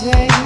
say